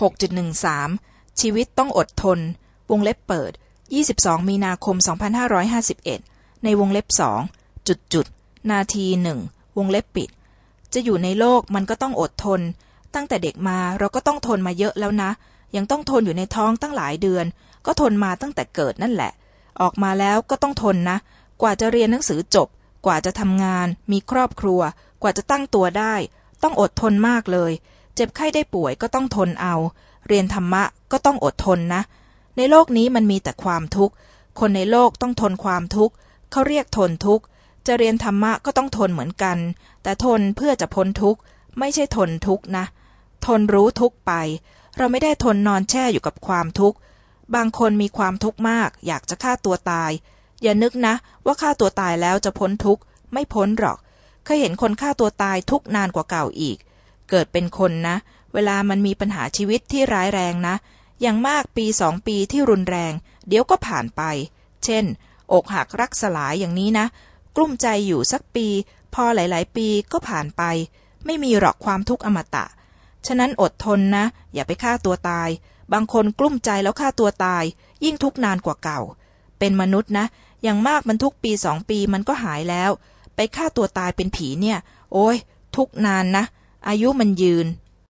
6.13 ชีวิตต้องอดทน วงเล็บเปิด 22 มีนาคม 2551 ในวงเล็บสองจุดจุด นาทีหนึ่ง วงเล็บปิด จะอยู่ในโลกมันก็ต้องอดทน ตั้งแต่เด็กมาเราก็ต้องทนมาเยอะแล้วนะ ยังต้องทนอยู่ในท้องตั้งหลายเดือน ก็ทนมาตั้งแต่เกิดนั่นแหละ ออกมาแล้วก็ต้องทนนะ กว่าจะเรียนหนังสือจบ กว่าจะทำงาน มีครอบครัว กว่าจะตั้งตัวได้ ต้องอดทนมากเลย เจ็บไข้ได้ป่วยก็ต้องทนเอา เรียนธรรมะก็ต้องอดทนนะ ในโลกนี้มันมีแต่ความทุกข์ คนในโลกต้องทนความทุกข์เขาเรียกทนทุกข์ จะเรียนธรรมะก็ต้องทนเหมือนกัน แต่ทนเพื่อจะพ้นทุกข์ ไม่ใช่ทนทุกข์นะ ทนรู้ทุกข์ไป เราไม่ได้ทนนอนแช่อยู่กับความทุกข์ บางคนมีความทุกข์มาก อยากจะฆ่าตัวตาย อย่านึกนะ ว่าฆ่าตัวตายแล้วจะพ้นทุกข์ ไม่พ้นหรอก เคยเห็นคนฆ่าตัวตายทุกนานกว่าเก่าอีก เกิดเป็นคนนะ เวลามันมีปัญหาชีวิตที่ร้ายแรงนะ อย่างมากปีสองปีที่รุนแรง เดี๋ยวก็ผ่านไป เช่น อกหักรักสลายอย่างนี้นะ กลุ้มใจอยู่สักปี พอหลาย ๆ ปีก็ผ่านไป ไม่มีหรอกความทุกข์อมตะ ฉะนั้นอดทนนะ อย่าไปฆ่าตัวตาย บางคนกลุ้มใจแล้วฆ่าตัวตาย ยิ่งทุกนานกว่าเก่า เป็นมนุษย์นะ อย่างมากมันทุกปีสองปีมันก็หายแล้ว ไปฆ่าตัวตายเป็นผีเนี่ย โอ้ยทุกนานนะ อายุมันยืน